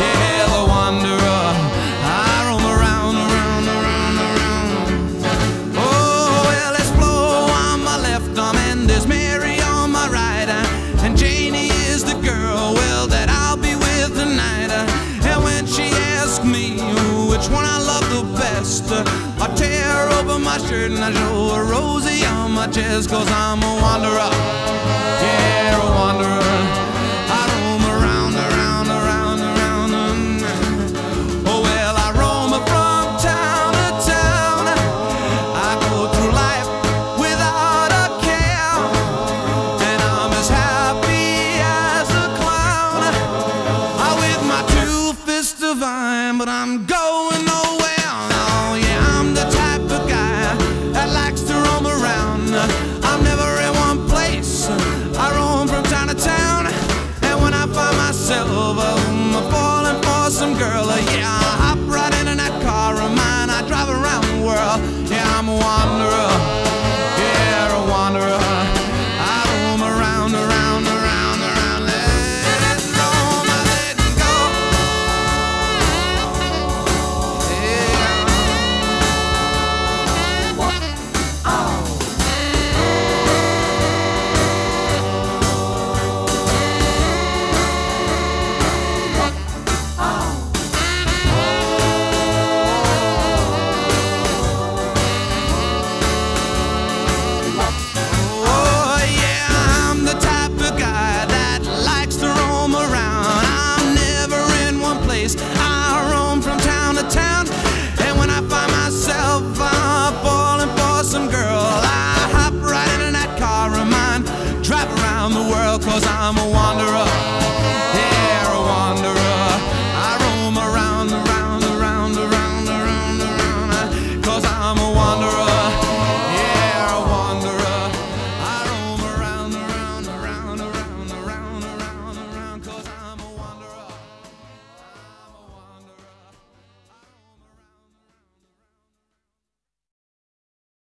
yeah, the wanderer. I roam around, around, around, around. Oh, well, on my left arm, and there's Mary on my right, and Janie is the girl, well, that I'll be with tonight. And when she asks me which one I love the best, I tear open my shirt and I show on my cause I'm a wanderer. time, but I'm going nowhere. around the world, cause I'm a wanderer.